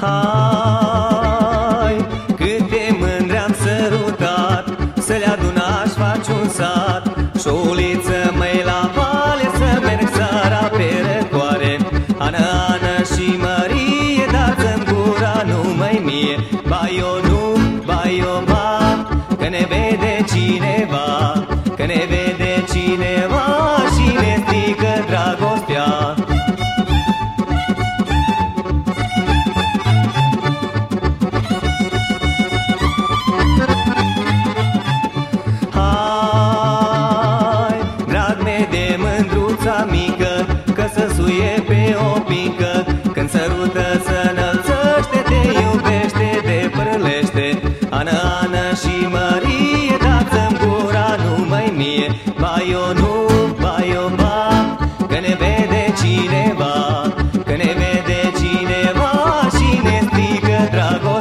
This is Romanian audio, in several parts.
Hai, cât de mândre am sărutat Să le adun aș face un sat. Și o șuliță mai la vale Să merg țara pe răcoare. Ana, Ana și Marie Dați-mi gura numai mie. Ba cineva Că ne vede cineva Și ne strică dragostea. Hai, drag me de mândruța mică Că să suie pe o ne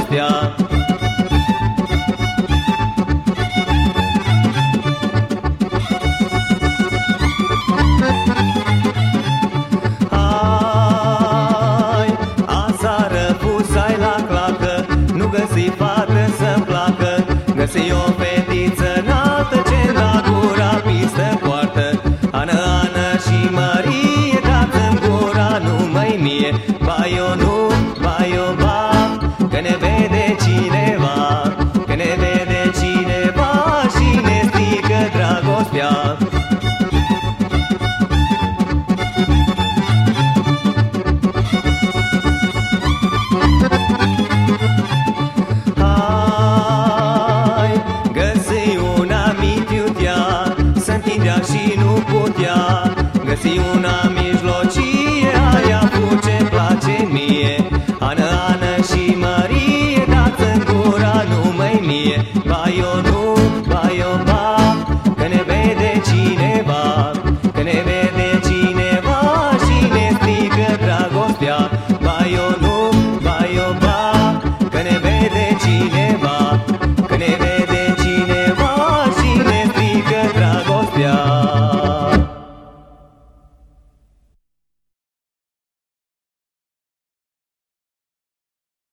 Indah și nu putea găsi un amic